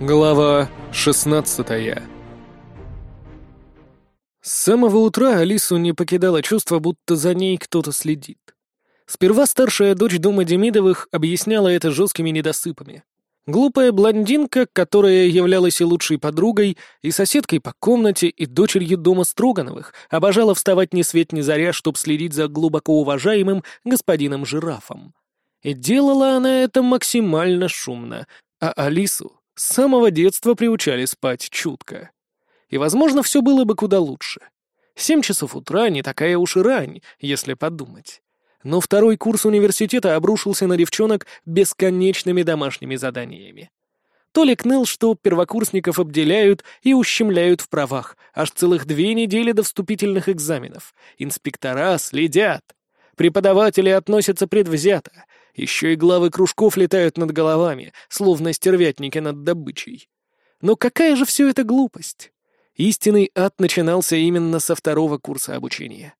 Глава 16 С самого утра Алису не покидало чувство, будто за ней кто-то следит. Сперва старшая дочь дома Демидовых объясняла это жесткими недосыпами. Глупая блондинка, которая являлась и лучшей подругой, и соседкой по комнате, и дочерью дома Строгановых, обожала вставать ни свет ни заря, чтобы следить за глубоко уважаемым господином Жирафом. И делала она это максимально шумно, а Алису с самого детства приучали спать чутко. И, возможно, все было бы куда лучше. Семь часов утра не такая уж и рань, если подумать. Но второй курс университета обрушился на девчонок бесконечными домашними заданиями. Толик ныл, что первокурсников обделяют и ущемляют в правах, аж целых две недели до вступительных экзаменов. Инспектора следят. Преподаватели относятся предвзято, еще и главы кружков летают над головами, словно стервятники над добычей. Но какая же все это глупость? Истинный ад начинался именно со второго курса обучения.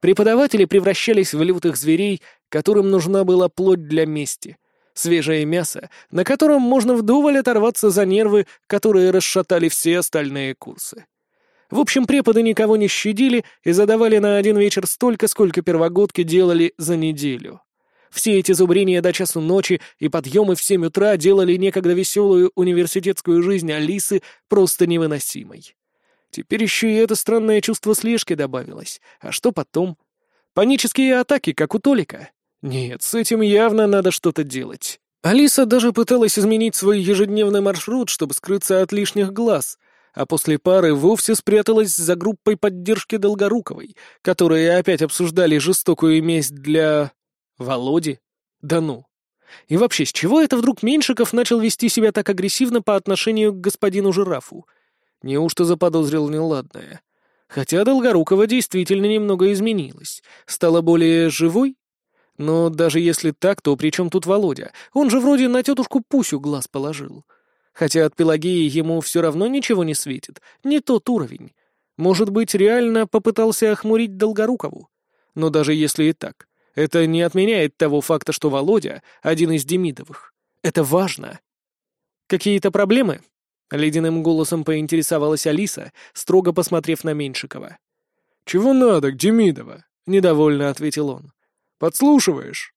Преподаватели превращались в лютых зверей, которым нужна была плоть для мести, свежее мясо, на котором можно вдоволь оторваться за нервы, которые расшатали все остальные курсы. В общем, преподы никого не щадили и задавали на один вечер столько, сколько первогодки делали за неделю. Все эти зубрения до часу ночи и подъемы в семь утра делали некогда веселую университетскую жизнь Алисы просто невыносимой. Теперь еще и это странное чувство слежки добавилось. А что потом? Панические атаки, как у Толика? Нет, с этим явно надо что-то делать. Алиса даже пыталась изменить свой ежедневный маршрут, чтобы скрыться от лишних глаз, а после пары вовсе спряталась за группой поддержки Долгоруковой, которые опять обсуждали жестокую месть для... Володи? Да ну. И вообще, с чего это вдруг Меньшиков начал вести себя так агрессивно по отношению к господину Жирафу? Неужто заподозрил неладное? Хотя Долгорукова действительно немного изменилась, стала более живой? Но даже если так, то при чем тут Володя? Он же вроде на тетушку Пусю глаз положил. Хотя от Пелагеи ему все равно ничего не светит, не тот уровень. Может быть, реально попытался охмурить Долгорукову? Но даже если и так, это не отменяет того факта, что Володя — один из Демидовых. Это важно. Какие-то проблемы? Ледяным голосом поинтересовалась Алиса, строго посмотрев на Меньшикова. «Чего надо, Демидова?» — недовольно ответил он. «Подслушиваешь?»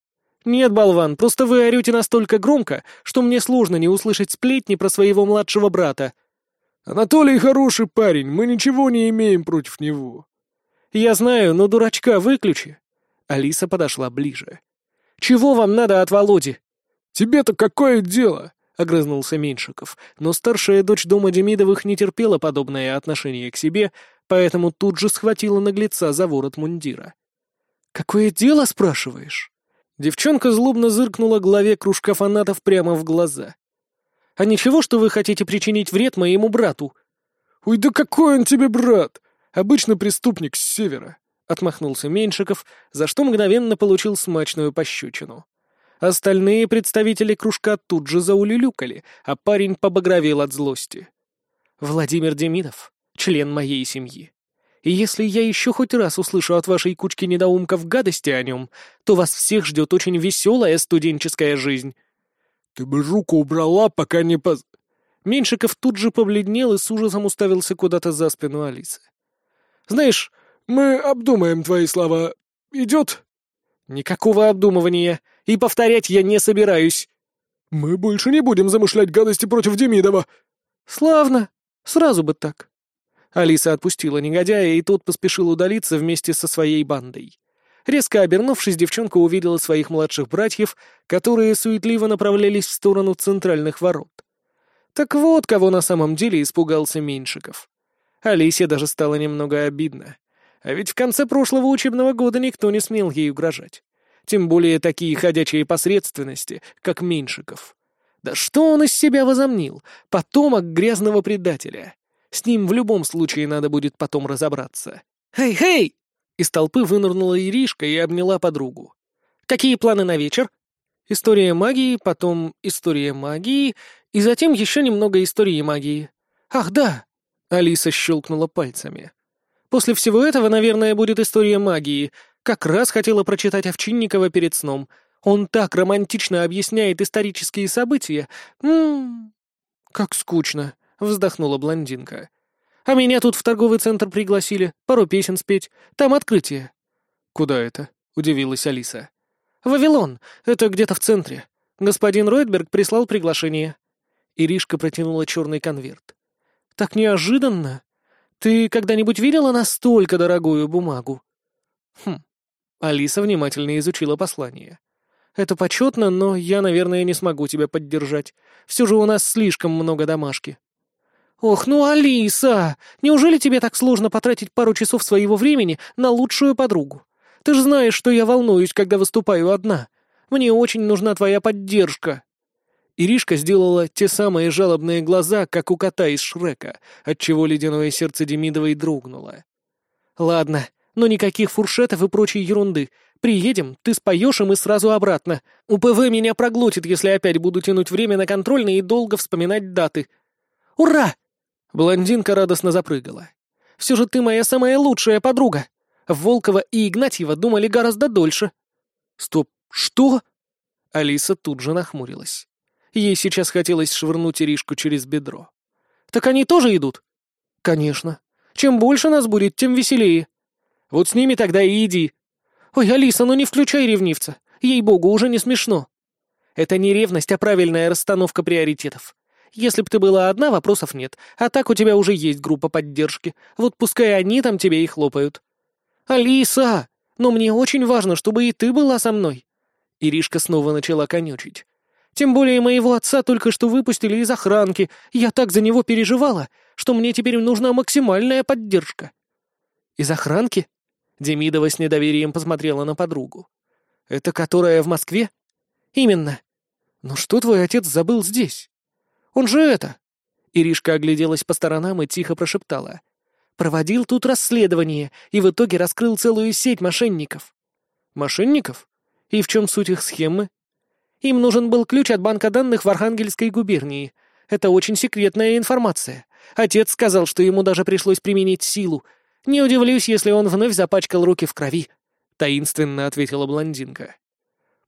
«Нет, болван, просто вы орете настолько громко, что мне сложно не услышать сплетни про своего младшего брата». «Анатолий хороший парень, мы ничего не имеем против него». «Я знаю, но дурачка выключи. Алиса подошла ближе. «Чего вам надо от Володи?» «Тебе-то какое дело?» — огрызнулся Меньшиков, но старшая дочь дома Демидовых не терпела подобное отношение к себе, поэтому тут же схватила наглеца за ворот мундира. «Какое дело, спрашиваешь?» Девчонка злобно зыркнула главе кружка фанатов прямо в глаза. «А ничего, что вы хотите причинить вред моему брату?» «Ой, да какой он тебе брат? Обычно преступник с севера отмахнулся Меньшиков, за что мгновенно получил смачную пощечину. Остальные представители кружка тут же заулюлюкали, а парень побагровел от злости. «Владимир Демидов, член моей семьи. И если я еще хоть раз услышу от вашей кучки недоумков гадости о нем, то вас всех ждет очень веселая студенческая жизнь». «Ты бы руку убрала, пока не поз...» Меньшиков тут же побледнел и с ужасом уставился куда-то за спину Алисы. «Знаешь, «Мы обдумаем твои слова. Идет?» «Никакого обдумывания. И повторять я не собираюсь». «Мы больше не будем замышлять гадости против Демидова». «Славно. Сразу бы так». Алиса отпустила негодяя, и тот поспешил удалиться вместе со своей бандой. Резко обернувшись, девчонка увидела своих младших братьев, которые суетливо направлялись в сторону центральных ворот. Так вот, кого на самом деле испугался Меньшиков. Алисе даже стало немного обидно. А ведь в конце прошлого учебного года никто не смел ей угрожать. Тем более такие ходячие посредственности, как Меньшиков. Да что он из себя возомнил? Потомок грязного предателя. С ним в любом случае надо будет потом разобраться. «Хей-хей!» Из толпы вынырнула Иришка и обняла подругу. «Какие планы на вечер?» История магии, потом история магии, и затем еще немного истории магии. «Ах, да!» Алиса щелкнула пальцами. После всего этого, наверное, будет история магии. Как раз хотела прочитать Овчинникова перед сном. Он так романтично объясняет исторические события. М -м -м. «Как скучно», — вздохнула блондинка. «А меня тут в торговый центр пригласили, пару песен спеть. Там открытие». «Куда это?» — удивилась Алиса. «Вавилон. Это где-то в центре. Господин Ройтберг прислал приглашение». Иришка протянула черный конверт. «Так неожиданно. Ты когда-нибудь видела настолько дорогую бумагу?» «Хм». Алиса внимательно изучила послание. «Это почетно, но я, наверное, не смогу тебя поддержать. Все же у нас слишком много домашки». «Ох, ну, Алиса! Неужели тебе так сложно потратить пару часов своего времени на лучшую подругу? Ты же знаешь, что я волнуюсь, когда выступаю одна. Мне очень нужна твоя поддержка». Иришка сделала те самые жалобные глаза, как у кота из Шрека, отчего ледяное сердце Демидовой дрогнуло. «Ладно, но никаких фуршетов и прочей ерунды. Приедем, ты споешь, и мы сразу обратно. УПВ меня проглотит, если опять буду тянуть время на контрольные и долго вспоминать даты. Ура!» Блондинка радостно запрыгала. «Все же ты моя самая лучшая подруга!» Волкова и Игнатьева думали гораздо дольше. «Стоп, что?» Алиса тут же нахмурилась. Ей сейчас хотелось швырнуть Иришку через бедро. «Так они тоже идут?» «Конечно. Чем больше нас будет, тем веселее. Вот с ними тогда и иди. Ой, Алиса, ну не включай ревнивца. Ей-богу, уже не смешно. Это не ревность, а правильная расстановка приоритетов. Если б ты была одна, вопросов нет. А так у тебя уже есть группа поддержки. Вот пускай они там тебе и хлопают. Алиса, но мне очень важно, чтобы и ты была со мной. Иришка снова начала конючить. Тем более моего отца только что выпустили из охранки. Я так за него переживала, что мне теперь нужна максимальная поддержка. Из охранки? Демидова с недоверием посмотрела на подругу. «Это которая в Москве?» «Именно. Но что твой отец забыл здесь? Он же это...» Иришка огляделась по сторонам и тихо прошептала. «Проводил тут расследование и в итоге раскрыл целую сеть мошенников». «Мошенников? И в чем суть их схемы?» «Им нужен был ключ от банка данных в Архангельской губернии. Это очень секретная информация. Отец сказал, что ему даже пришлось применить силу, не удивлюсь, если он вновь запачкал руки в крови», — таинственно ответила блондинка.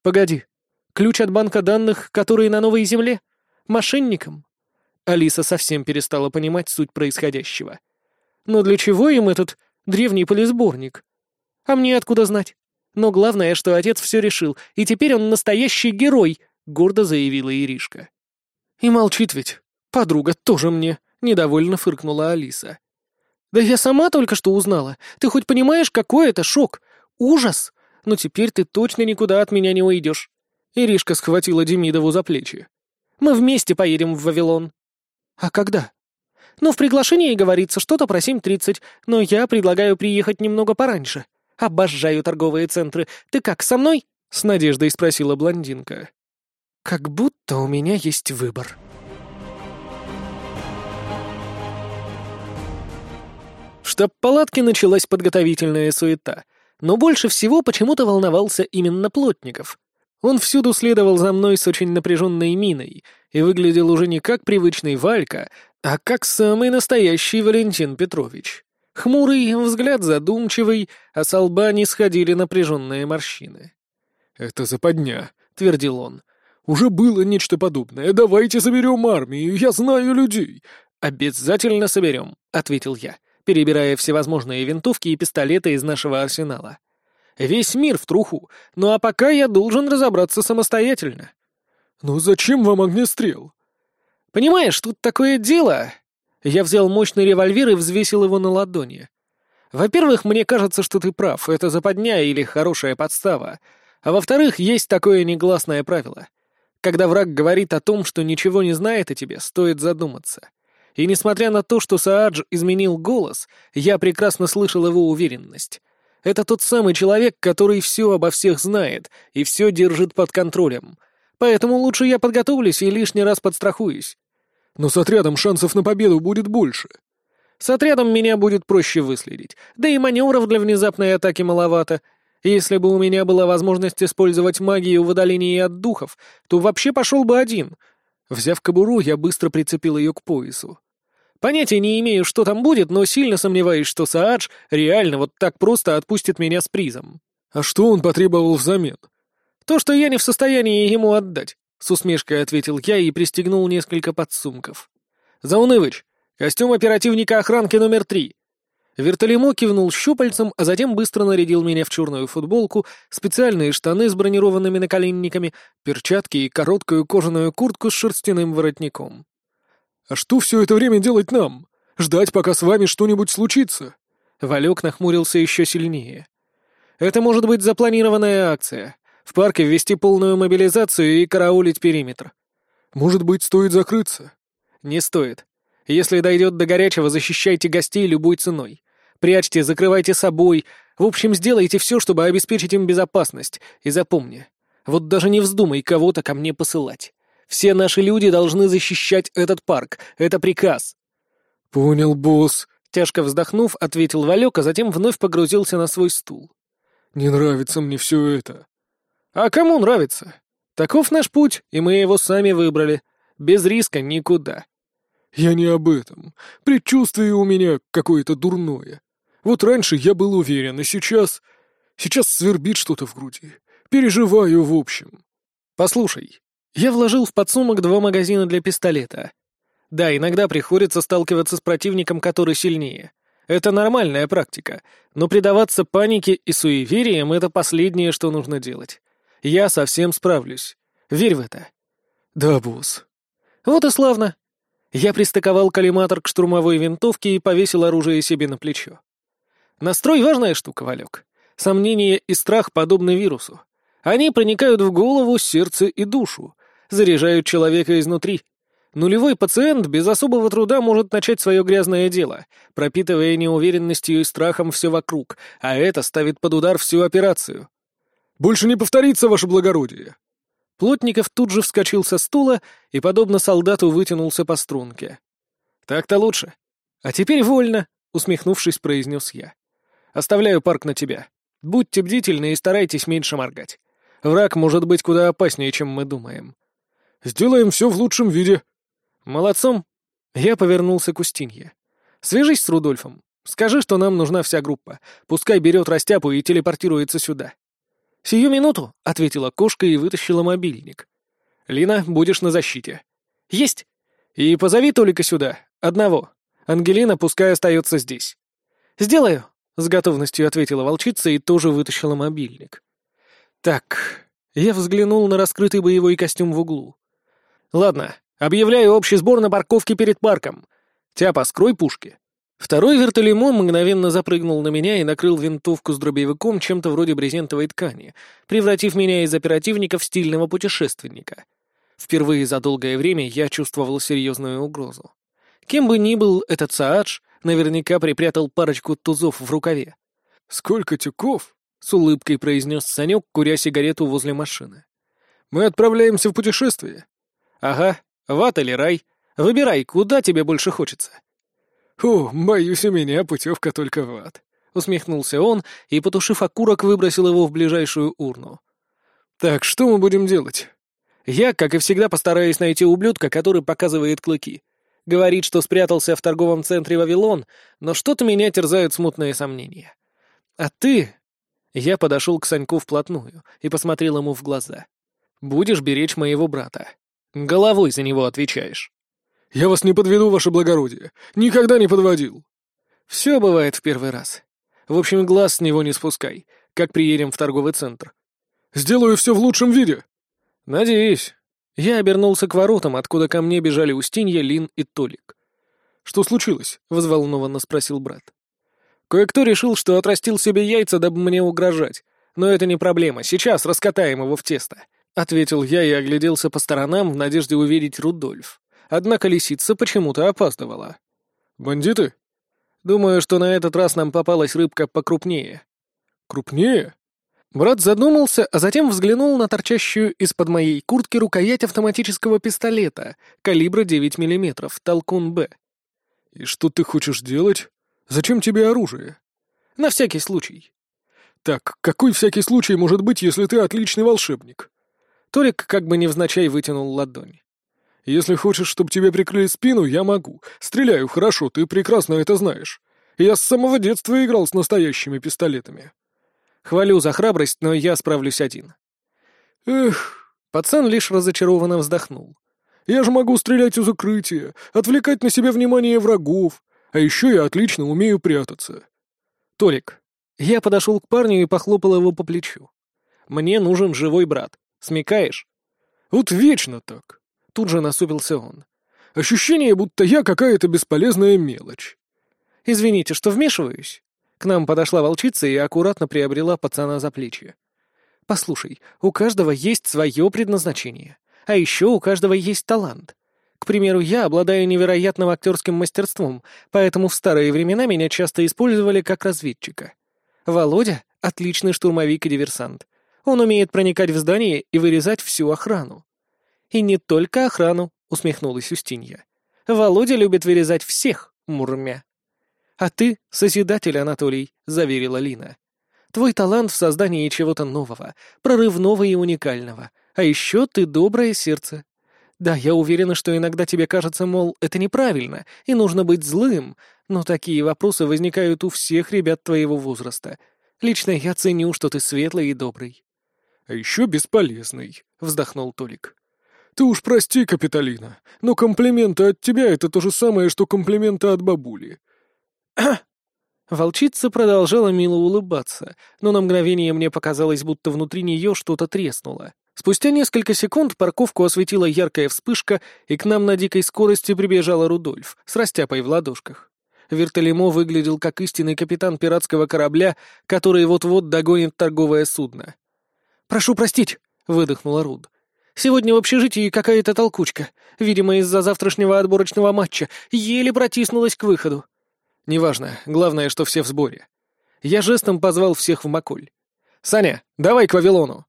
«Погоди, ключ от банка данных, который на новой земле? Мошенникам?» Алиса совсем перестала понимать суть происходящего. «Но для чего им этот древний полисборник? А мне откуда знать? Но главное, что отец все решил, и теперь он настоящий герой», — гордо заявила Иришка. «И молчит ведь. Подруга тоже мне», — недовольно фыркнула Алиса. «Да я сама только что узнала. Ты хоть понимаешь, какой это шок? Ужас! Но теперь ты точно никуда от меня не уйдешь». Иришка схватила Демидову за плечи. «Мы вместе поедем в Вавилон». «А когда?» «Ну, в приглашении говорится что-то про 7.30, но я предлагаю приехать немного пораньше. Обожаю торговые центры. Ты как, со мной?» — с надеждой спросила блондинка. «Как будто у меня есть выбор». В штаб-палатке началась подготовительная суета, но больше всего почему-то волновался именно Плотников. Он всюду следовал за мной с очень напряженной миной и выглядел уже не как привычный Валька, а как самый настоящий Валентин Петрович. Хмурый, взгляд задумчивый, а с лба не сходили напряженные морщины. «Это западня», — твердил он. «Уже было нечто подобное. Давайте соберем армию, я знаю людей». «Обязательно соберем», — ответил я перебирая всевозможные винтовки и пистолеты из нашего арсенала. Весь мир в труху, ну а пока я должен разобраться самостоятельно. «Ну зачем вам огнестрел?» «Понимаешь, тут такое дело...» Я взял мощный револьвер и взвесил его на ладони. «Во-первых, мне кажется, что ты прав, это западня или хорошая подстава. А во-вторых, есть такое негласное правило. Когда враг говорит о том, что ничего не знает о тебе, стоит задуматься. И несмотря на то, что Саадж изменил голос, я прекрасно слышал его уверенность. Это тот самый человек, который все обо всех знает и все держит под контролем. Поэтому лучше я подготовлюсь и лишний раз подстрахуюсь. Но с отрядом шансов на победу будет больше. С отрядом меня будет проще выследить, да и маневров для внезапной атаки маловато. Если бы у меня была возможность использовать магию в удалении от духов, то вообще пошел бы один. Взяв кобуру, я быстро прицепил ее к поясу. Понятия не имею, что там будет, но сильно сомневаюсь, что Саадж реально вот так просто отпустит меня с призом. А что он потребовал взамен? То, что я не в состоянии ему отдать, с усмешкой ответил я и пристегнул несколько подсумков. Заунывыч, костюм оперативника охранки номер три. Вертолемо кивнул щупальцем, а затем быстро нарядил меня в черную футболку, специальные штаны с бронированными наколенниками, перчатки и короткую кожаную куртку с шерстяным воротником. «А что все это время делать нам? Ждать, пока с вами что-нибудь случится?» Валек нахмурился еще сильнее. «Это может быть запланированная акция. В парке ввести полную мобилизацию и караулить периметр». «Может быть, стоит закрыться?» «Не стоит. Если дойдет до горячего, защищайте гостей любой ценой. Прячьте, закрывайте собой. В общем, сделайте все, чтобы обеспечить им безопасность. И запомни, вот даже не вздумай кого-то ко мне посылать. Все наши люди должны защищать этот парк. Это приказ». «Понял, босс», — тяжко вздохнув, ответил Валек, а затем вновь погрузился на свой стул. «Не нравится мне все это». «А кому нравится? Таков наш путь, и мы его сами выбрали. Без риска никуда». «Я не об этом. Предчувствие у меня какое-то дурное. Вот раньше я был уверен, и сейчас... Сейчас свербит что-то в груди. Переживаю в общем». «Послушай, я вложил в подсумок два магазина для пистолета. Да, иногда приходится сталкиваться с противником, который сильнее. Это нормальная практика, но предаваться панике и суевериям — это последнее, что нужно делать. Я совсем справлюсь. Верь в это. Да, босс. Вот и славно. Я пристыковал коллиматор к штурмовой винтовке и повесил оружие себе на плечо. Настрой — важная штука, Валек. Сомнение и страх подобны вирусу. Они проникают в голову, сердце и душу, заряжают человека изнутри. Нулевой пациент без особого труда может начать свое грязное дело, пропитывая неуверенностью и страхом все вокруг, а это ставит под удар всю операцию. «Больше не повторится, ваше благородие!» Плотников тут же вскочил со стула и, подобно солдату, вытянулся по струнке. «Так-то лучше. А теперь вольно», — усмехнувшись, произнес я. «Оставляю парк на тебя. Будьте бдительны и старайтесь меньше моргать. Враг может быть куда опаснее, чем мы думаем. Сделаем все в лучшем виде. Молодцом. Я повернулся к Устинье. Свяжись с Рудольфом. Скажи, что нам нужна вся группа. Пускай берет растяпу и телепортируется сюда. «Сию минуту», — ответила кошка и вытащила мобильник. «Лина, будешь на защите». «Есть! И позови Толика сюда, одного. Ангелина пускай остается здесь». «Сделаю», — с готовностью ответила волчица и тоже вытащила мобильник. Так, я взглянул на раскрытый боевой костюм в углу. Ладно, объявляю общий сбор на парковке перед парком. Тяпа, скрой пушки. Второй вертолемон мгновенно запрыгнул на меня и накрыл винтовку с дробовиком чем-то вроде брезентовой ткани, превратив меня из оперативника в стильного путешественника. Впервые за долгое время я чувствовал серьезную угрозу. Кем бы ни был этот Саадж, наверняка припрятал парочку тузов в рукаве. «Сколько тюков?» с улыбкой произнес Санек, куря сигарету возле машины. «Мы отправляемся в путешествие». «Ага, в ад или рай. Выбирай, куда тебе больше хочется». «О, боюсь, у меня путевка только в ад», — усмехнулся он и, потушив окурок, выбросил его в ближайшую урну. «Так, что мы будем делать?» «Я, как и всегда, постараюсь найти ублюдка, который показывает клыки. Говорит, что спрятался в торговом центре Вавилон, но что-то меня терзают смутные сомнения. А ты я подошел к Саньку вплотную и посмотрел ему в глаза. «Будешь беречь моего брата. Головой за него отвечаешь». «Я вас не подведу, ваше благородие. Никогда не подводил». «Все бывает в первый раз. В общем, глаз с него не спускай, как приедем в торговый центр». «Сделаю все в лучшем виде». «Надеюсь». Я обернулся к воротам, откуда ко мне бежали Устинья, Лин и Толик. «Что случилось?» — взволнованно спросил брат. Кое-кто решил, что отрастил себе яйца, дабы мне угрожать. Но это не проблема, сейчас раскатаем его в тесто. Ответил я и огляделся по сторонам в надежде увидеть Рудольф. Однако лисица почему-то опаздывала. «Бандиты?» «Думаю, что на этот раз нам попалась рыбка покрупнее». «Крупнее?» Брат задумался, а затем взглянул на торчащую из-под моей куртки рукоять автоматического пистолета калибра 9 мм, толкун «Б». «И что ты хочешь делать?» Зачем тебе оружие? На всякий случай. Так, какой всякий случай может быть, если ты отличный волшебник? Торик как бы невзначай вытянул ладонь. Если хочешь, чтобы тебе прикрыли спину, я могу. Стреляю хорошо, ты прекрасно это знаешь. Я с самого детства играл с настоящими пистолетами. Хвалю за храбрость, но я справлюсь один. Эх, пацан лишь разочарованно вздохнул. Я же могу стрелять из укрытия, отвлекать на себя внимание врагов, а еще я отлично умею прятаться». «Толик». Я подошел к парню и похлопал его по плечу. «Мне нужен живой брат. Смекаешь?» «Вот вечно так!» Тут же насупился он. «Ощущение, будто я какая-то бесполезная мелочь». «Извините, что вмешиваюсь». К нам подошла волчица и аккуратно приобрела пацана за плечи. «Послушай, у каждого есть свое предназначение. А еще у каждого есть талант. К примеру, я обладаю невероятным актерским мастерством, поэтому в старые времена меня часто использовали как разведчика. Володя — отличный штурмовик и диверсант. Он умеет проникать в здание и вырезать всю охрану. И не только охрану, усмехнулась Устинья. Володя любит вырезать всех, мурмя. А ты — созидатель, Анатолий, заверила Лина. Твой талант в создании чего-то нового, прорывного и уникального. А еще ты доброе сердце. Да, я уверена, что иногда тебе кажется, мол, это неправильно, и нужно быть злым, но такие вопросы возникают у всех ребят твоего возраста. Лично я ценю, что ты светлый и добрый. «А еще бесполезный», — вздохнул Толик. «Ты уж прости, Капитолина, но комплименты от тебя — это то же самое, что комплименты от бабули». Волчица продолжала мило улыбаться, но на мгновение мне показалось, будто внутри нее что-то треснуло. Спустя несколько секунд парковку осветила яркая вспышка, и к нам на дикой скорости прибежала Рудольф с растяпой в ладошках. Вертолемо выглядел как истинный капитан пиратского корабля, который вот-вот догонит торговое судно. «Прошу простить», — выдохнула Руд. «Сегодня в общежитии какая-то толкучка. Видимо, из-за завтрашнего отборочного матча. Еле протиснулась к выходу». «Неважно. Главное, что все в сборе». Я жестом позвал всех в Маколь. «Саня, давай к Вавилону!»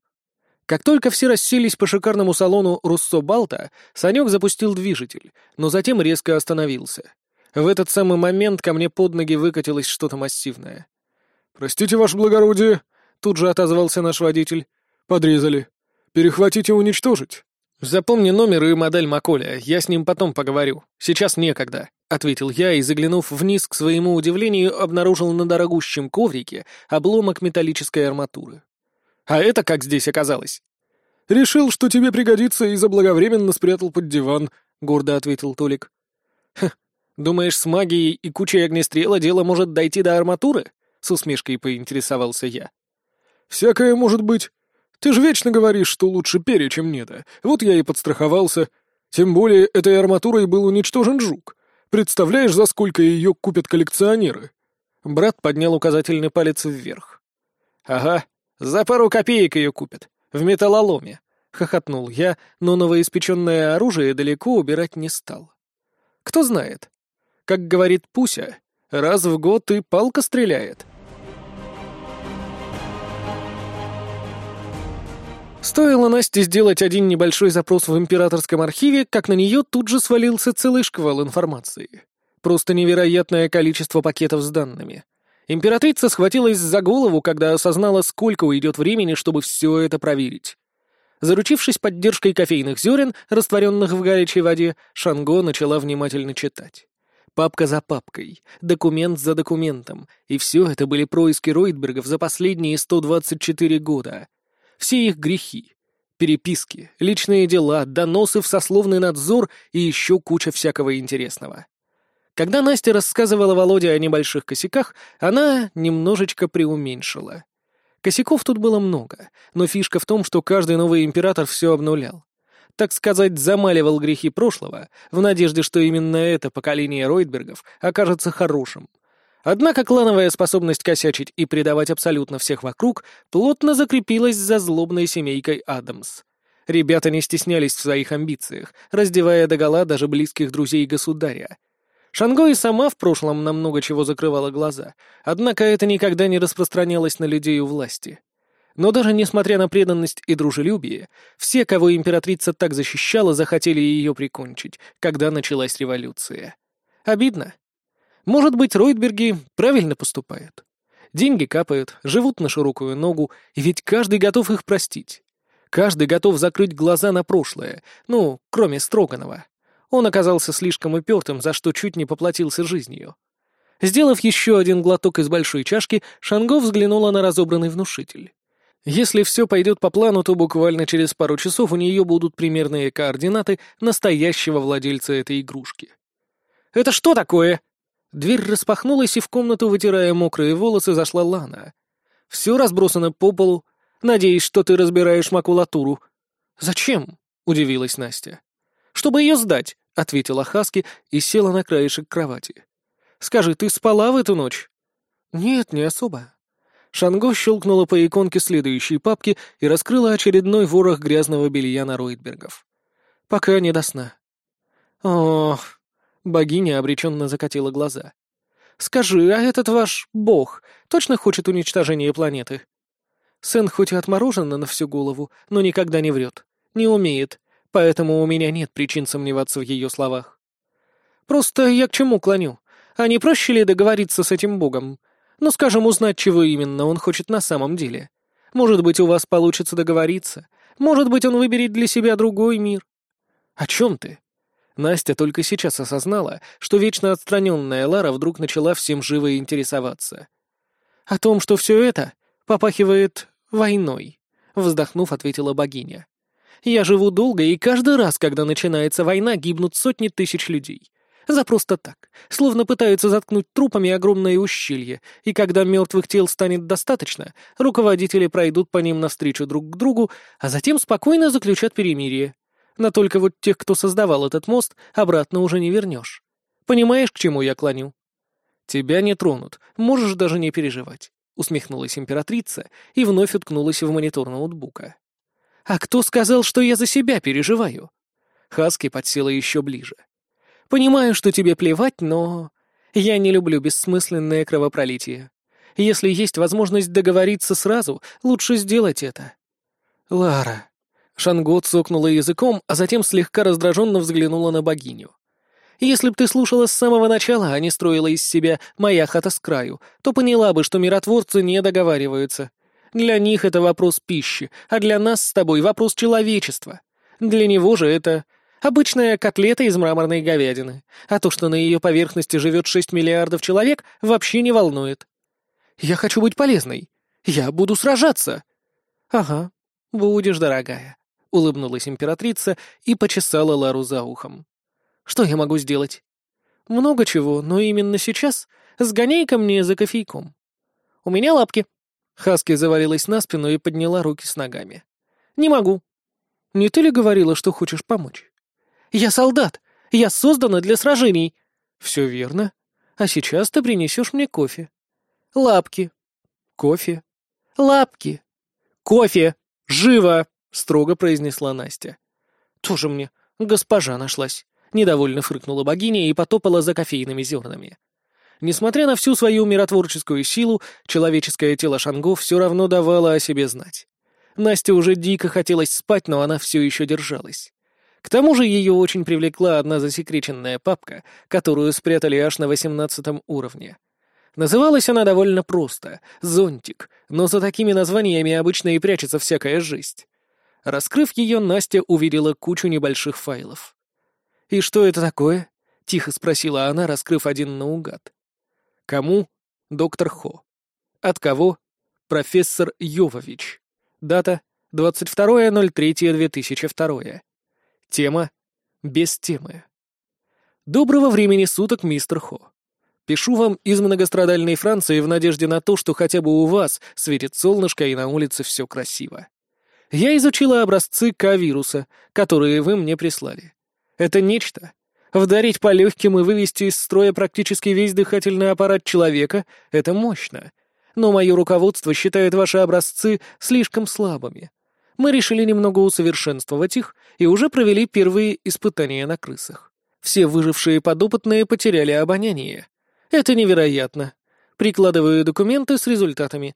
Как только все расселись по шикарному салону Руссо Балта, Санек запустил движитель, но затем резко остановился. В этот самый момент ко мне под ноги выкатилось что-то массивное. «Простите, ваше благородие», — тут же отозвался наш водитель. «Подрезали. Перехватить и уничтожить». «Запомни номер и модель Маколя, я с ним потом поговорю. Сейчас некогда», — ответил я и, заглянув вниз, к своему удивлению, обнаружил на дорогущем коврике обломок металлической арматуры. А это как здесь оказалось?» «Решил, что тебе пригодится, и заблаговременно спрятал под диван», — гордо ответил Толик. «Хм, думаешь, с магией и кучей огнестрела дело может дойти до арматуры?» — с усмешкой поинтересовался я. «Всякое может быть. Ты же вечно говоришь, что лучше перья, чем неда. Вот я и подстраховался. Тем более этой арматурой был уничтожен жук. Представляешь, за сколько ее купят коллекционеры?» Брат поднял указательный палец вверх. «Ага, за пару копеек ее купят. В металлоломе. Хохотнул я, но новоиспеченное оружие далеко убирать не стал. Кто знает. Как говорит Пуся, раз в год и палка стреляет. Стоило Насте сделать один небольшой запрос в императорском архиве, как на нее тут же свалился целый шквал информации. Просто невероятное количество пакетов с данными. Императрица схватилась за голову, когда осознала, сколько уйдет времени, чтобы все это проверить. Заручившись поддержкой кофейных зерен, растворенных в горячей воде, Шанго начала внимательно читать. Папка за папкой, документ за документом, и все это были происки Ройтбергов за последние 124 года. Все их грехи, переписки, личные дела, доносы в сословный надзор и еще куча всякого интересного. Когда Настя рассказывала Володе о небольших косяках, она немножечко преуменьшила. Косяков тут было много, но фишка в том, что каждый новый император все обнулял. Так сказать, замаливал грехи прошлого, в надежде, что именно это поколение Ройтбергов окажется хорошим. Однако клановая способность косячить и предавать абсолютно всех вокруг плотно закрепилась за злобной семейкой Адамс. Ребята не стеснялись в своих амбициях, раздевая догола даже близких друзей государя, Шанго и сама в прошлом на много чего закрывала глаза, однако это никогда не распространялось на людей у власти. Но даже несмотря на преданность и дружелюбие, все, кого императрица так защищала, захотели ее прикончить, когда началась революция. Обидно. Может быть, Ройтберги правильно поступают. Деньги капают, живут на широкую ногу, и ведь каждый готов их простить. Каждый готов закрыть глаза на прошлое, ну, кроме Строганова. Он оказался слишком упертым, за что чуть не поплатился жизнью. Сделав еще один глоток из большой чашки, Шанго взглянула на разобранный внушитель. Если все пойдет по плану, то буквально через пару часов у нее будут примерные координаты настоящего владельца этой игрушки. «Это что такое?» Дверь распахнулась, и в комнату, вытирая мокрые волосы, зашла Лана. Все разбросано по полу. Надеюсь, что ты разбираешь макулатуру. «Зачем?» — удивилась Настя. «Чтобы ее сдать», — ответила Хаски и села на краешек кровати. «Скажи, ты спала в эту ночь?» «Нет, не особо. Шанго щелкнула по иконке следующей папки и раскрыла очередной ворох грязного белья на Ройтбергов. «Пока не до сна». «Ох...» — богиня обреченно закатила глаза. «Скажи, а этот ваш бог точно хочет уничтожения планеты?» Сэн хоть и отморожен на всю голову, но никогда не врет. Не умеет, поэтому у меня нет причин сомневаться в ее словах. «Просто я к чему клоню? А не проще ли договориться с этим богом? Ну, скажем, узнать, чего именно он хочет на самом деле. Может быть, у вас получится договориться. Может быть, он выберет для себя другой мир. О чем ты? Настя только сейчас осознала, что вечно отстраненная Лара вдруг начала всем живо интересоваться. О том, что все это попахивает войной, вздохнув, ответила богиня. Я живу долго, и каждый раз, когда начинается война, гибнут сотни тысяч людей. За просто так, словно пытаются заткнуть трупами огромное ущелье, и когда мертвых тел станет достаточно, руководители пройдут по ним навстречу друг к другу, а затем спокойно заключат перемирие. Но только вот тех, кто создавал этот мост, обратно уже не вернешь. Понимаешь, к чему я клоню? Тебя не тронут, можешь даже не переживать. Усмехнулась императрица и вновь уткнулась в монитор ноутбука. «А кто сказал, что я за себя переживаю?» Хаски подсела еще ближе. Понимаю, что тебе плевать, но... Я не люблю бессмысленное кровопролитие. Если есть возможность договориться сразу, лучше сделать это. Лара. Шанго цокнула языком, а затем слегка раздраженно взглянула на богиню. Если б ты слушала с самого начала, а не строила из себя «моя хата с краю», то поняла бы, что миротворцы не договариваются. Для них это вопрос пищи, а для нас с тобой вопрос человечества. Для него же это Обычная котлета из мраморной говядины, а то, что на ее поверхности живет шесть миллиардов человек, вообще не волнует. Я хочу быть полезной. Я буду сражаться. Ага, будешь, дорогая, — улыбнулась императрица и почесала Лару за ухом. Что я могу сделать? Много чего, но именно сейчас сгоняй ко мне за кофейком. У меня лапки. Хаски завалилась на спину и подняла руки с ногами. Не могу. Не ты ли говорила, что хочешь помочь? Я солдат! Я создана для сражений!» «Все верно. А сейчас ты принесешь мне кофе». «Лапки». «Кофе». «Лапки». «Кофе! Живо!» — строго произнесла Настя. «Тоже мне госпожа нашлась», — недовольно фыркнула богиня и потопала за кофейными зернами. Несмотря на всю свою миротворческую силу, человеческое тело Шанго все равно давало о себе знать. Насте уже дико хотелось спать, но она все еще держалась. К тому же ее очень привлекла одна засекреченная папка, которую спрятали аж на восемнадцатом уровне. Называлась она довольно просто — «Зонтик», но за такими названиями обычно и прячется всякая жесть. Раскрыв ее, Настя увидела кучу небольших файлов. «И что это такое?» — тихо спросила она, раскрыв один наугад. «Кому?» — доктор Хо. «От кого?» — профессор Йовович. Дата — 22.03.2002. Тема без темы. Доброго времени суток, мистер Хо. Пишу вам из многострадальной Франции в надежде на то, что хотя бы у вас светит солнышко и на улице все красиво. Я изучила образцы К-вируса, которые вы мне прислали. Это нечто. Вдарить по легким и вывести из строя практически весь дыхательный аппарат человека — это мощно. Но мое руководство считает ваши образцы слишком слабыми мы решили немного усовершенствовать их и уже провели первые испытания на крысах. Все выжившие подопытные потеряли обоняние. Это невероятно. Прикладываю документы с результатами.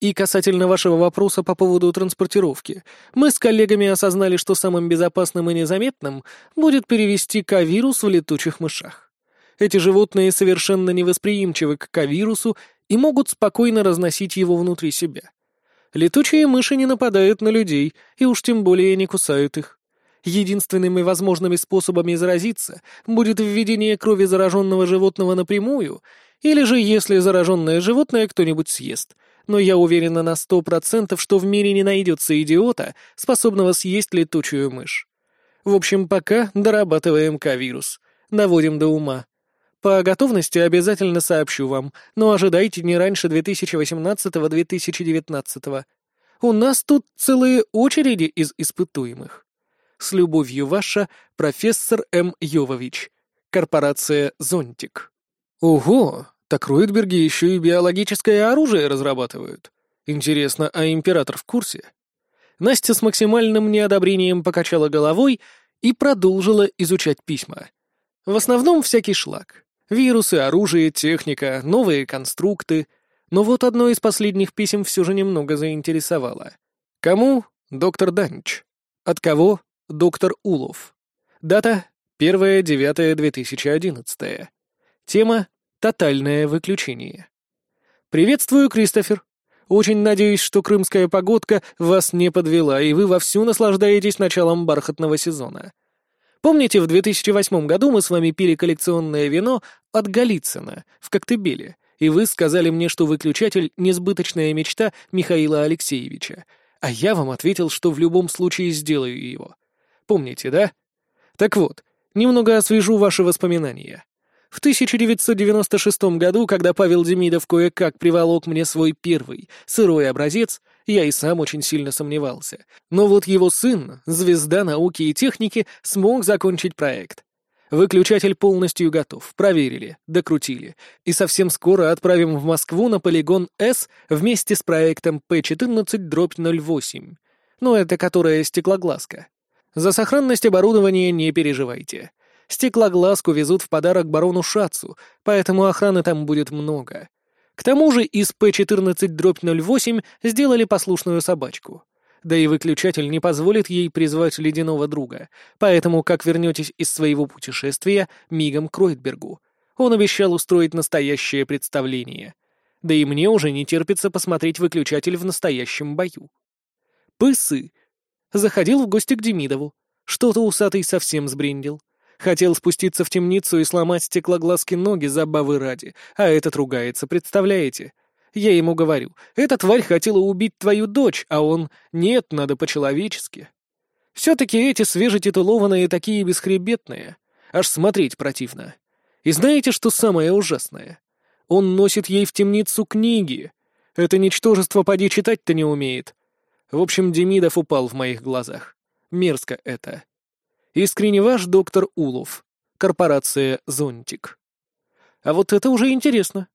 И касательно вашего вопроса по поводу транспортировки, мы с коллегами осознали, что самым безопасным и незаметным будет перевести К-вирус в летучих мышах. Эти животные совершенно невосприимчивы к К-вирусу и могут спокойно разносить его внутри себя. Летучие мыши не нападают на людей, и уж тем более не кусают их. Единственными возможными способами заразиться будет введение крови зараженного животного напрямую, или же если зараженное животное кто-нибудь съест. Но я уверена на сто процентов, что в мире не найдется идиота, способного съесть летучую мышь. В общем, пока дорабатываем К-вирус, наводим до ума. По готовности обязательно сообщу вам, но ожидайте не раньше 2018-2019. У нас тут целые очереди из испытуемых. С любовью ваша, профессор М. Йовович. Корпорация «Зонтик». Ого, так Ройтберги еще и биологическое оружие разрабатывают. Интересно, а император в курсе? Настя с максимальным неодобрением покачала головой и продолжила изучать письма. В основном всякий шлак. Вирусы, оружие, техника, новые конструкты. Но вот одно из последних писем все же немного заинтересовало. Кому? Доктор Данч. От кого? Доктор Улов. Дата 1.9.2011. Тема «Тотальное выключение». «Приветствую, Кристофер. Очень надеюсь, что крымская погодка вас не подвела, и вы вовсю наслаждаетесь началом бархатного сезона. Помните, в 2008 году мы с вами пили коллекционное вино от Голицына в Коктебеле, и вы сказали мне, что выключатель — несбыточная мечта Михаила Алексеевича, а я вам ответил, что в любом случае сделаю его. Помните, да? Так вот, немного освежу ваши воспоминания. В 1996 году, когда Павел Демидов кое-как приволок мне свой первый сырой образец, я и сам очень сильно сомневался. Но вот его сын, звезда науки и техники, смог закончить проект. Выключатель полностью готов, проверили, докрутили, и совсем скоро отправим в Москву на полигон С вместе с проектом П14-08. Ну, это которая стеклоглазка. За сохранность оборудования не переживайте. Стеклоглазку везут в подарок барону Шацу, поэтому охраны там будет много. К тому же из П-14-08 сделали послушную собачку. Да и выключатель не позволит ей призвать ледяного друга, поэтому, как вернетесь из своего путешествия, мигом к Ройтбергу. Он обещал устроить настоящее представление. Да и мне уже не терпится посмотреть выключатель в настоящем бою. Пысы. Заходил в гости к Демидову. Что-то усатый совсем сбрендил. Хотел спуститься в темницу и сломать стеклоглазки ноги забавы ради, а этот ругается, представляете? Я ему говорю, эта тварь хотела убить твою дочь, а он «нет, надо по-человечески». Все-таки эти свежетитулованные такие бесхребетные. Аж смотреть противно. И знаете, что самое ужасное? Он носит ей в темницу книги. Это ничтожество поди читать-то не умеет. В общем, Демидов упал в моих глазах. Мерзко это. Искренне ваш доктор Улов. Корпорация «Зонтик». А вот это уже интересно.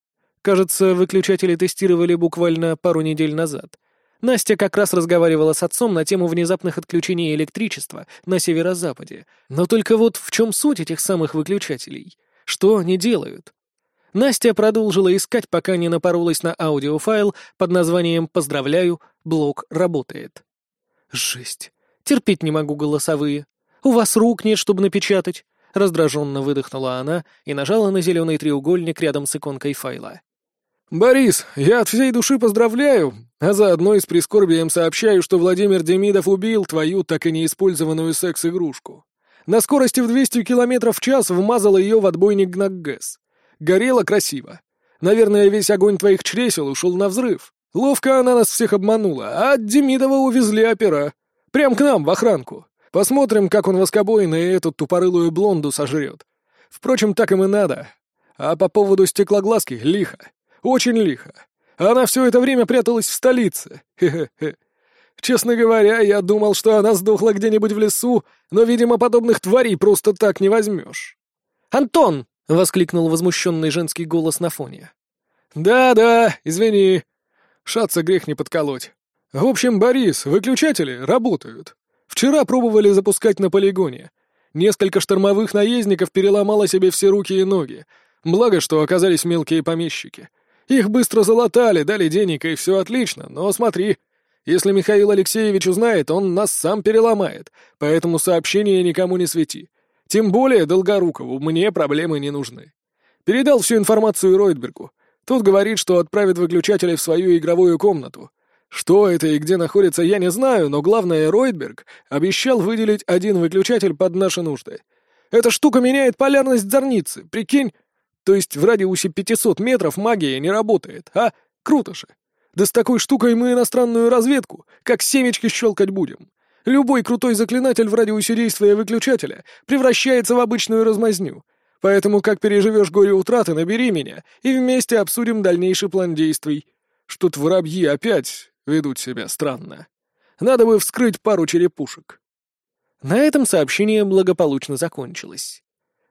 Кажется, выключатели тестировали буквально пару недель назад. Настя как раз разговаривала с отцом на тему внезапных отключений электричества на северо-западе. Но только вот в чем суть этих самых выключателей? Что они делают? Настя продолжила искать, пока не напоролась на аудиофайл под названием «Поздравляю, блок работает». Жесть. Терпеть не могу голосовые. «У вас рук нет, чтобы напечатать!» Раздраженно выдохнула она и нажала на зеленый треугольник рядом с иконкой файла. «Борис, я от всей души поздравляю, а заодно и с прискорбием сообщаю, что Владимир Демидов убил твою так и неиспользованную секс-игрушку. На скорости в 200 км в час вмазал ее в отбойник Гнаггэс. Горело красиво. Наверное, весь огонь твоих чресел ушел на взрыв. Ловко она нас всех обманула, а от Демидова увезли опера. Прям к нам, в охранку. Посмотрим, как он воскобойно и эту тупорылую блонду сожрет. Впрочем, так им и надо. А по поводу стеклоглазки — лихо. Очень лихо. Она все это время пряталась в столице. Хе-хе-хе. Честно говоря, я думал, что она сдохла где-нибудь в лесу, но, видимо, подобных тварей просто так не возьмешь. «Антон!» — воскликнул возмущенный женский голос на фоне. «Да-да, извини. Шаться грех не подколоть. В общем, Борис, выключатели работают. Вчера пробовали запускать на полигоне. Несколько штормовых наездников переломало себе все руки и ноги. Благо, что оказались мелкие помещики. Их быстро залатали, дали денег, и все отлично, но смотри. Если Михаил Алексеевич узнает, он нас сам переломает, поэтому сообщение никому не свети. Тем более Долгорукову мне проблемы не нужны. Передал всю информацию Ройтбергу. Тот говорит, что отправит выключатели в свою игровую комнату. Что это и где находится, я не знаю, но главное, Ройтберг обещал выделить один выключатель под наши нужды. Эта штука меняет полярность зорницы, прикинь? То есть в радиусе 500 метров магия не работает, а? Круто же. Да с такой штукой мы иностранную разведку, как семечки щелкать будем. Любой крутой заклинатель в радиусе действия выключателя превращается в обычную размазню. Поэтому, как переживешь горе утраты, набери меня, и вместе обсудим дальнейший план действий. Что-то воробьи опять ведут себя странно. Надо бы вскрыть пару черепушек. На этом сообщение благополучно закончилось.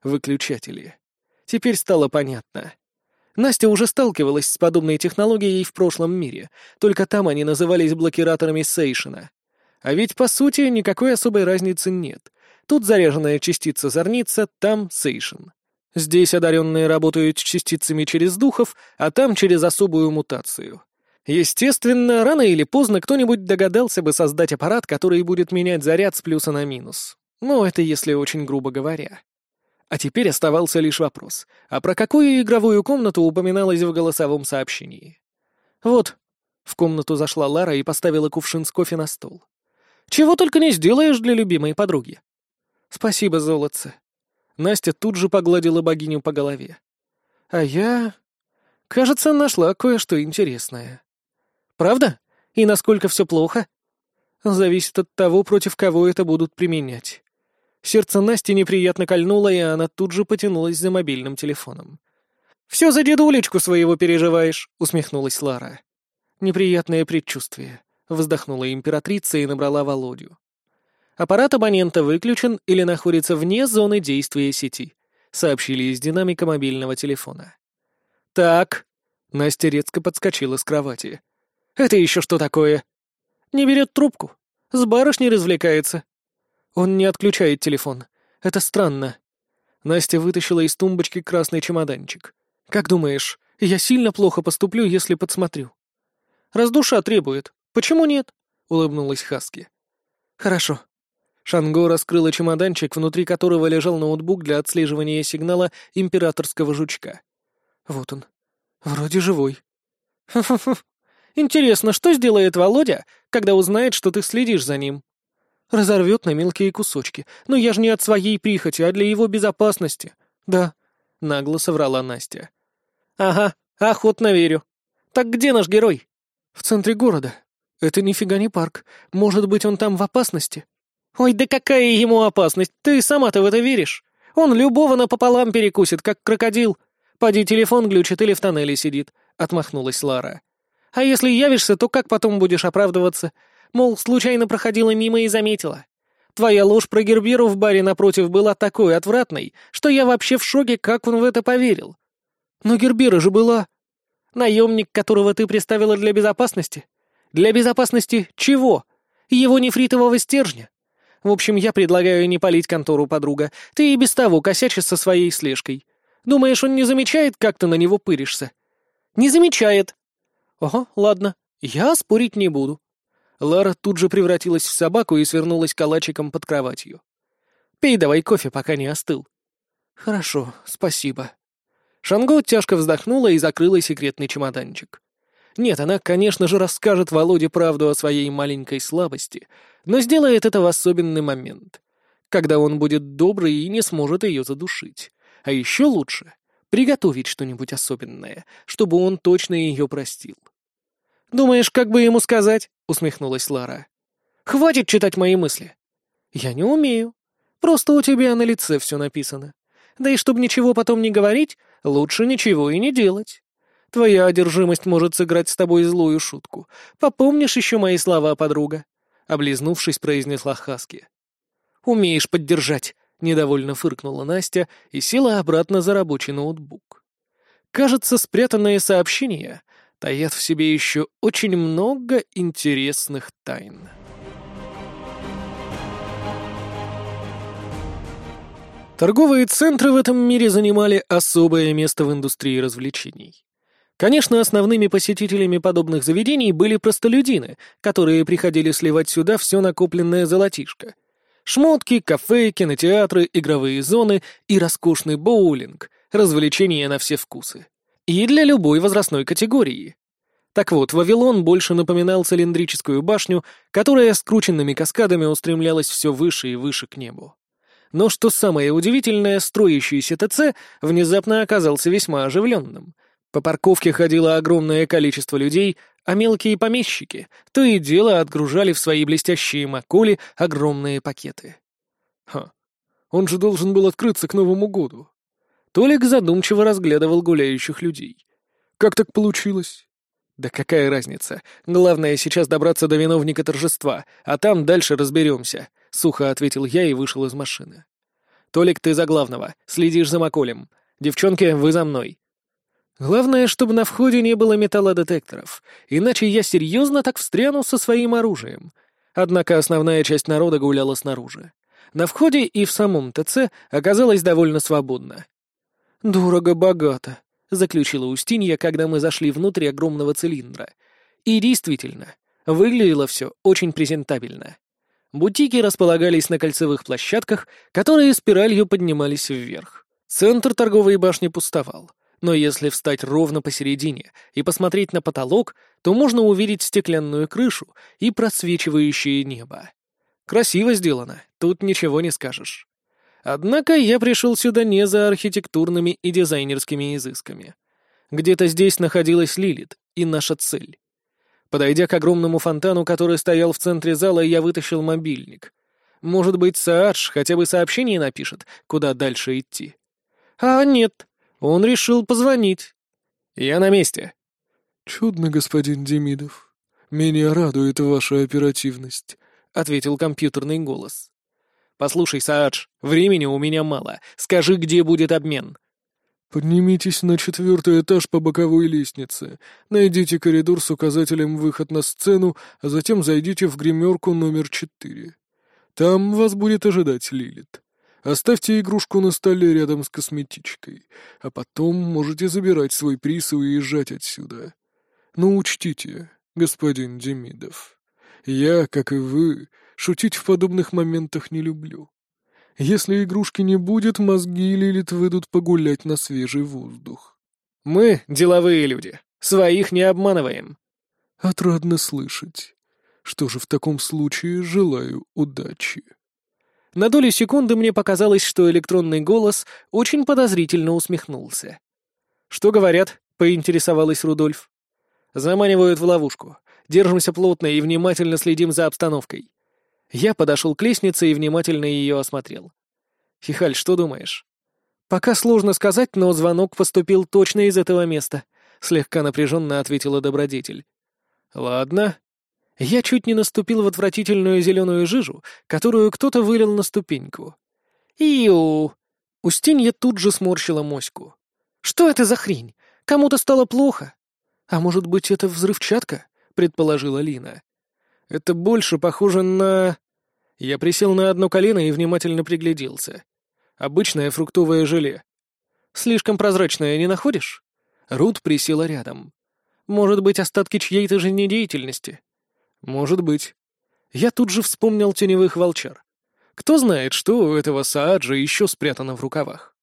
Выключатели. Теперь стало понятно. Настя уже сталкивалась с подобной технологией в прошлом мире, только там они назывались блокираторами Сейшена. А ведь, по сути, никакой особой разницы нет. Тут заряженная частица зорница, там Сейшен. Здесь одаренные работают с частицами через духов, а там через особую мутацию. Естественно, рано или поздно кто-нибудь догадался бы создать аппарат, который будет менять заряд с плюса на минус. Ну, это если очень грубо говоря. А теперь оставался лишь вопрос, а про какую игровую комнату упоминалось в голосовом сообщении? Вот. В комнату зашла Лара и поставила кувшин с кофе на стол. Чего только не сделаешь для любимой подруги. Спасибо, золотце. Настя тут же погладила богиню по голове. А я... Кажется, нашла кое-что интересное. Правда? И насколько все плохо? Зависит от того, против кого это будут применять. Сердце Насти неприятно кольнуло, и она тут же потянулась за мобильным телефоном. «Все за дедулечку своего переживаешь», — усмехнулась Лара. «Неприятное предчувствие», — вздохнула императрица и набрала Володю. «Аппарат абонента выключен или находится вне зоны действия сети», — сообщили из динамика мобильного телефона. «Так», — Настя резко подскочила с кровати. «Это еще что такое?» «Не берет трубку. С барышней развлекается», он не отключает телефон. Это странно. Настя вытащила из тумбочки красный чемоданчик. Как думаешь, я сильно плохо поступлю, если подсмотрю? Раздуша требует. Почему нет? Улыбнулась Хаски. Хорошо. Шанго раскрыла чемоданчик, внутри которого лежал ноутбук для отслеживания сигнала императорского жучка. Вот он. Вроде живой. Фу-фу-фу. Интересно, что сделает Володя, когда узнает, что ты следишь за ним? Разорвет на мелкие кусочки. Но я же не от своей прихоти, а для его безопасности. Да, нагло соврала Настя. Ага, охотно верю. Так где наш герой? В центре города. Это нифига не парк. Может быть, он там в опасности? Ой, да какая ему опасность? Ты сама-то в это веришь? Он любого напополам перекусит, как крокодил. Поди телефон глючит или в тоннеле сидит, — отмахнулась Лара. А если явишься, то как потом будешь оправдываться? Мол, случайно проходила мимо и заметила. Твоя ложь про Герберу в баре напротив была такой отвратной, что я вообще в шоке, как он в это поверил. Но Гербера же была... Наемник, которого ты приставила для безопасности? Для безопасности чего? Его нефритового стержня? В общем, я предлагаю не палить контору, подруга. Ты и без того косячишь со своей слежкой. Думаешь, он не замечает, как ты на него пыришься? Не замечает. Ого, ладно, я спорить не буду. Лара тут же превратилась в собаку и свернулась калачиком под кроватью. «Пей давай кофе, пока не остыл». «Хорошо, спасибо». Шанго тяжко вздохнула и закрыла секретный чемоданчик. Нет, она, конечно же, расскажет Володе правду о своей маленькой слабости, но сделает это в особенный момент, когда он будет добрый и не сможет ее задушить. А еще лучше — приготовить что-нибудь особенное, чтобы он точно ее простил. «Думаешь, как бы ему сказать?» — усмехнулась Лара. «Хватит читать мои мысли». «Я не умею. Просто у тебя на лице все написано. Да и чтобы ничего потом не говорить, лучше ничего и не делать. Твоя одержимость может сыграть с тобой злую шутку. Попомнишь еще мои слова, подруга?» Облизнувшись, произнесла Хаски. «Умеешь поддержать», — недовольно фыркнула Настя и села обратно за рабочий ноутбук. Кажется, спрятанные сообщения таят в себе еще очень много интересных тайн. Торговые центры в этом мире занимали особое место в индустрии развлечений. Конечно, основными посетителями подобных заведений были простолюдины, которые приходили сливать сюда все накопленное золотишко. Шмотки, кафе, кинотеатры, игровые зоны и роскошный боулинг, развлечения на все вкусы. И для любой возрастной категории. Так вот, Вавилон больше напоминал цилиндрическую башню, которая скрученными каскадами устремлялась все выше и выше к небу. Но что самое удивительное, строящийся ТЦ внезапно оказался весьма оживленным. По парковке ходило огромное количество людей, а мелкие помещики то и дело отгружали в свои блестящие маколи огромные пакеты. Ха, он же должен был открыться к Новому году. Толик задумчиво разглядывал гуляющих людей. Как так получилось? Да какая разница? Главное сейчас добраться до виновника торжества, а там дальше разберемся, сухо ответил я и вышел из машины. Толик, ты за главного, следишь за Маколем. Девчонки, вы за мной. Главное, чтобы на входе не было металлодетекторов, иначе я серьезно так встряну со своим оружием. Однако основная часть народа гуляла снаружи. На входе и в самом ТЦ оказалось довольно свободно. «Дорого-богато», — заключила Устинья, когда мы зашли внутрь огромного цилиндра. И действительно, выглядело все очень презентабельно. Бутики располагались на кольцевых площадках, которые спиралью поднимались вверх. Центр торговой башни пустовал, но если встать ровно посередине и посмотреть на потолок, то можно увидеть стеклянную крышу и просвечивающее небо. Красиво сделано, тут ничего не скажешь. Однако я пришел сюда не за архитектурными и дизайнерскими изысками. Где-то здесь находилась Лилит и наша цель. Подойдя к огромному фонтану, который стоял в центре зала, я вытащил мобильник. Может быть, Саадж хотя бы сообщение напишет, куда дальше идти. А нет, он решил позвонить. Я на месте. Чудно, господин Демидов. Меня радует ваша оперативность, ответил компьютерный голос. Послушай, Саадж, времени у меня мало. Скажи, где будет обмен. Поднимитесь на четвертый этаж по боковой лестнице, найдите коридор с указателем «Выход на сцену», а затем зайдите в гримерку номер четыре. Там вас будет ожидать Лилит. Оставьте игрушку на столе рядом с косметичкой, а потом можете забирать свой приз и уезжать отсюда. Но учтите, господин Демидов, я, как и вы, шутить в подобных моментах не люблю. Если игрушки не будет, мозги Лилит выйдут погулять на свежий воздух. Мы — деловые люди. Своих не обманываем. Отрадно слышать. Что же в таком случае желаю удачи. На долю секунды мне показалось, что электронный голос очень подозрительно усмехнулся. «Что говорят?» — поинтересовалась Рудольф. «Заманивают в ловушку. Держимся плотно и внимательно следим за обстановкой. Я подошел к лестнице и внимательно ее осмотрел. «Хихаль, что думаешь?» «Пока сложно сказать, но звонок поступил точно из этого места», — слегка напряженно ответила добродетель. «Ладно». Я чуть не наступил в отвратительную зеленую жижу, которую кто-то вылил на ступеньку. «Иу!» Устинья тут же сморщила моську. «Что это за хрень? Кому-то стало плохо?» «А может быть, это взрывчатка?» — предположила Лина. «Это больше похоже на...» Я присел на одно колено и внимательно пригляделся. Обычное фруктовое желе. Слишком прозрачное не находишь? Рут присела рядом. Может быть, остатки чьей-то жизнедеятельности? Может быть. Я тут же вспомнил теневых волчар. Кто знает, что у этого Сааджа еще спрятано в рукавах.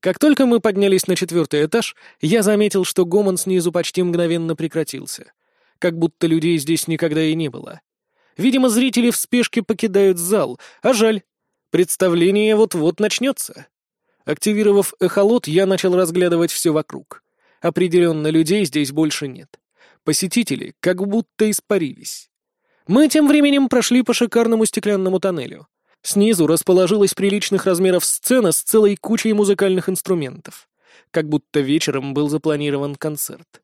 Как только мы поднялись на четвертый этаж, я заметил, что гомон снизу почти мгновенно прекратился. Как будто людей здесь никогда и не было. Видимо, зрители в спешке покидают зал, а жаль. Представление вот-вот начнется. Активировав эхолот, я начал разглядывать все вокруг. Определенно, людей здесь больше нет. Посетители как будто испарились. Мы тем временем прошли по шикарному стеклянному тоннелю. Снизу расположилась приличных размеров сцена с целой кучей музыкальных инструментов. Как будто вечером был запланирован концерт.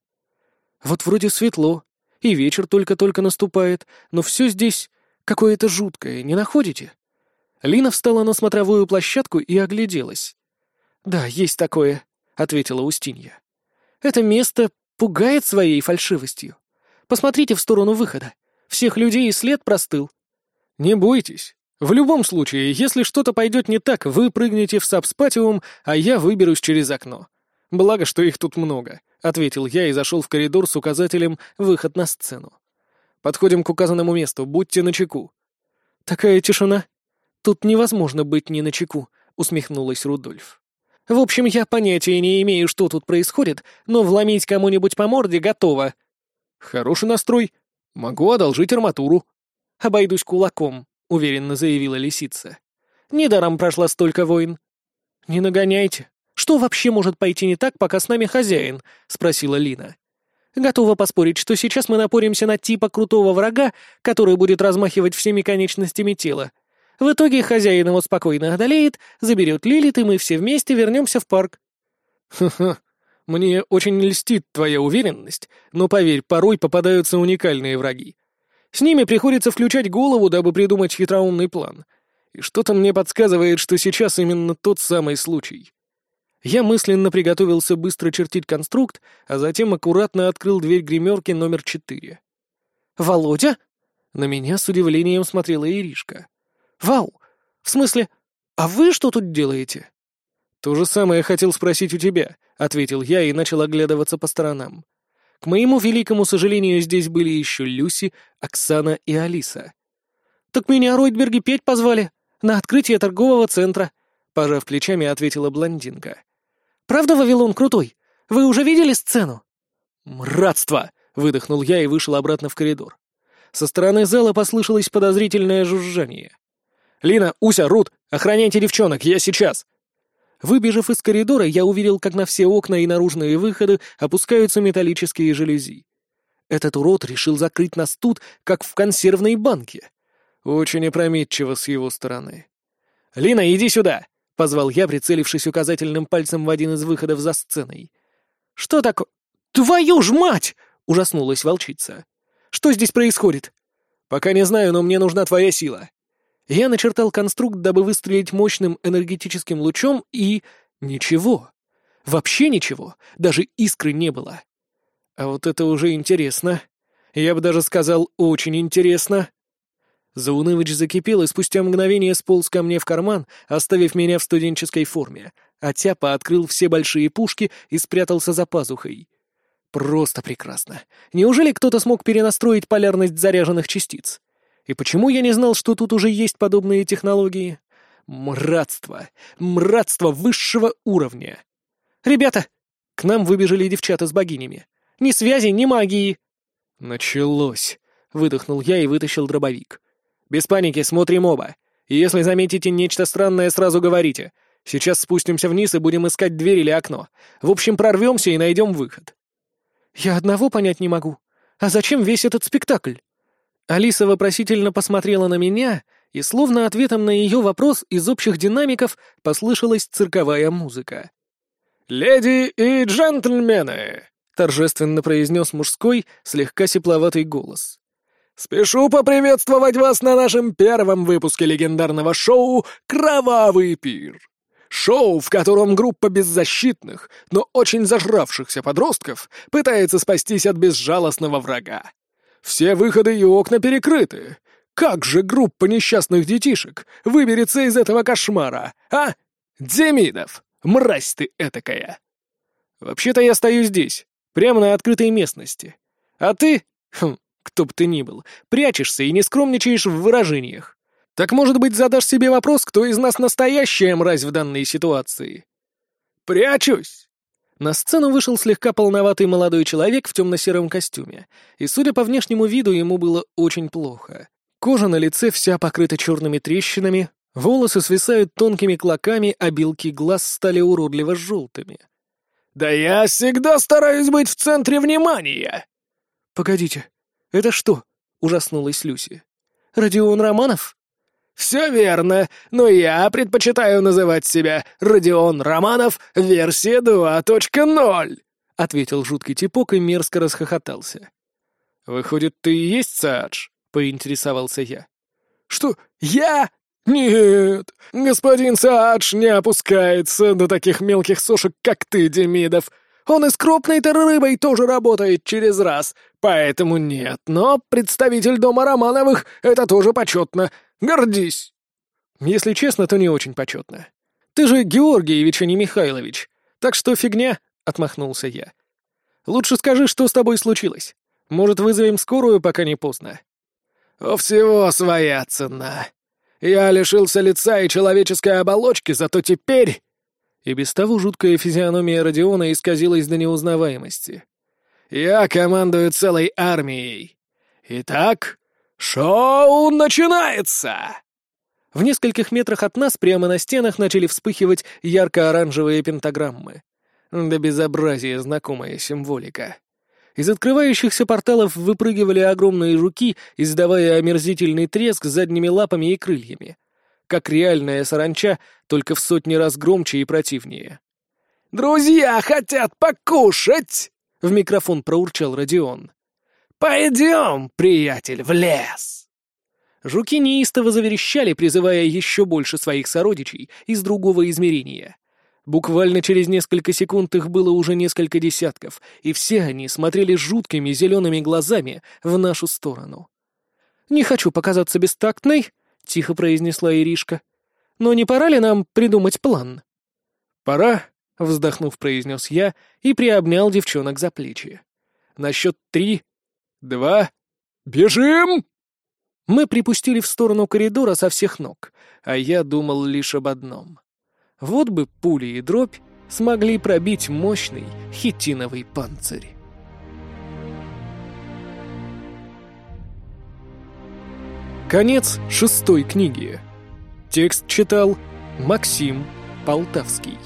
Вот вроде светло, и вечер только-только наступает, но все здесь какое-то жуткое, не находите?» Лина встала на смотровую площадку и огляделась. «Да, есть такое», — ответила Устинья. «Это место пугает своей фальшивостью. Посмотрите в сторону выхода. Всех людей и след простыл». «Не бойтесь. В любом случае, если что-то пойдет не так, вы прыгнете в сабспатиум, а я выберусь через окно. Благо, что их тут много. — ответил я и зашел в коридор с указателем «Выход на сцену». «Подходим к указанному месту, будьте начеку». «Такая тишина. Тут невозможно быть не начеку», — усмехнулась Рудольф. «В общем, я понятия не имею, что тут происходит, но вломить кому-нибудь по морде готова». «Хороший настрой. Могу одолжить арматуру». «Обойдусь кулаком», — уверенно заявила лисица. «Недаром прошла столько войн». «Не нагоняйте. «Что вообще может пойти не так, пока с нами хозяин?» — спросила Лина. «Готова поспорить, что сейчас мы напоримся на типа крутого врага, который будет размахивать всеми конечностями тела. В итоге хозяин его спокойно одолеет, заберет Лилит, и мы все вместе вернемся в парк». «Ха-ха, мне очень льстит твоя уверенность, но поверь, порой попадаются уникальные враги. С ними приходится включать голову, дабы придумать хитроумный план. И что-то мне подсказывает, что сейчас именно тот самый случай. Я мысленно приготовился быстро чертить конструкт, а затем аккуратно открыл дверь гримерки номер четыре. «Володя?» На меня с удивлением смотрела Иришка. «Вау! В смысле, а вы что тут делаете?» «То же самое хотел спросить у тебя», — ответил я и начал оглядываться по сторонам. К моему великому сожалению, здесь были еще Люси, Оксана и Алиса. «Так меня Ройтберги петь позвали. На открытие торгового центра», — пожав плечами, ответила блондинка. «Правда Вавилон крутой? Вы уже видели сцену?» «Мратство!» — выдохнул я и вышел обратно в коридор. Со стороны зала послышалось подозрительное жужжание. «Лина, Уся, Рут, охраняйте девчонок, я сейчас!» Выбежав из коридора, я увидел, как на все окна и наружные выходы опускаются металлические жалюзи. Этот урод решил закрыть нас тут, как в консервной банке. Очень опрометчиво с его стороны. «Лина, иди сюда!» — позвал я, прицелившись указательным пальцем в один из выходов за сценой. «Что такое? Твою ж мать!» — ужаснулась волчица. «Что здесь происходит?» «Пока не знаю, но мне нужна твоя сила. Я начертал конструкт, дабы выстрелить мощным энергетическим лучом, и... ничего. Вообще ничего. Даже искры не было. А вот это уже интересно. Я бы даже сказал, очень интересно. Заунывыч закипел и спустя мгновение сполз ко мне в карман, оставив меня в студенческой форме, а Тяпа открыл все большие пушки и спрятался за пазухой. Просто прекрасно. Неужели кто-то смог перенастроить полярность заряженных частиц? И почему я не знал, что тут уже есть подобные технологии? Мратство. Мратство высшего уровня. «Ребята!» К нам выбежали девчата с богинями. «Ни связи, ни магии!» «Началось!» — выдохнул я и вытащил дробовик. «Без паники, смотрим оба. И если заметите нечто странное, сразу говорите. Сейчас спустимся вниз и будем искать дверь или окно. В общем, прорвемся и найдем выход». «Я одного понять не могу. А зачем весь этот спектакль?» Алиса вопросительно посмотрела на меня, и словно ответом на ее вопрос из общих динамиков послышалась цирковая музыка. «Леди и джентльмены!» — торжественно произнес мужской, слегка сепловатый голос. «Спешу поприветствовать вас на нашем первом выпуске легендарного шоу «Кровавый пир». Шоу, в котором группа беззащитных, но очень зажравшихся подростков пытается спастись от безжалостного врага. Все выходы и окна перекрыты. Как же группа несчастных детишек выберется из этого кошмара, а? Демидов, мразь ты этакая. Вообще-то я стою здесь, прямо на открытой местности. А ты, хм, кто бы ты ни был, прячешься и не скромничаешь в выражениях. Так, может быть, задашь себе вопрос, кто из нас настоящая мразь в данной ситуации? Прячусь. На сцену вышел слегка полноватый молодой человек в темно-сером костюме, и, судя по внешнему виду, ему было очень плохо. Кожа на лице вся покрыта черными трещинами, волосы свисают тонкими клоками, а белки глаз стали уродливо желтыми. «Да я всегда стараюсь быть в центре внимания!» «Погодите, это что?» — ужаснулась Люси. «Родион Романов?» «Все верно, но я предпочитаю называть себя Родион Романов версия 2.0», — ответил жуткий типок и мерзко расхохотался. «Выходит, ты и есть Саадж?» — поинтересовался я. «Что, я? Нет, господин Саадж не опускается до таких мелких сошек, как ты, Демидов. Он и с крупной-то рыбой тоже работает через раз, поэтому нет, но представитель дома Романовых — это тоже почетно, Гордись!» «Если честно, то не очень почетно. Ты же Георгиевич, а не Михайлович. Так что фигня!» — отмахнулся я. «Лучше скажи, что с тобой случилось. Может, вызовем скорую, пока не поздно?» «У всего своя цена. Я лишился лица и человеческой оболочки, зато теперь...» И без того жуткая физиономия Родиона исказилась до неузнаваемости. «Я командую целой армией. Итак, «Шоу начинается!» В нескольких метрах от нас прямо на стенах начали вспыхивать ярко-оранжевые пентаграммы. Да безобразие знакомая символика. Из открывающихся порталов выпрыгивали огромные жуки, издавая омерзительный треск задними лапами и крыльями. Как реальная саранча, только в сотни раз громче и противнее. «Друзья хотят покушать!» — в микрофон проурчал Родион. «Пойдем, приятель, в лес!» Жуки неистово заверещали, призывая еще больше своих сородичей из другого измерения. Буквально через несколько секунд их было уже несколько десятков, и все они смотрели жуткими зелеными глазами в нашу сторону. «Не хочу показаться бестактной», — тихо произнесла Иришка. «Но не пора ли нам придумать план?» «Пора», — вздохнув, произнес я и приобнял девчонок за плечи. «На счет три, два, бежим!» Мы припустили в сторону коридора со всех ног, а я думал лишь об одном. Вот бы пули и дробь смогли пробить мощный хитиновый панцирь. Конец шестой книги. Текст читал Максим Полтавский.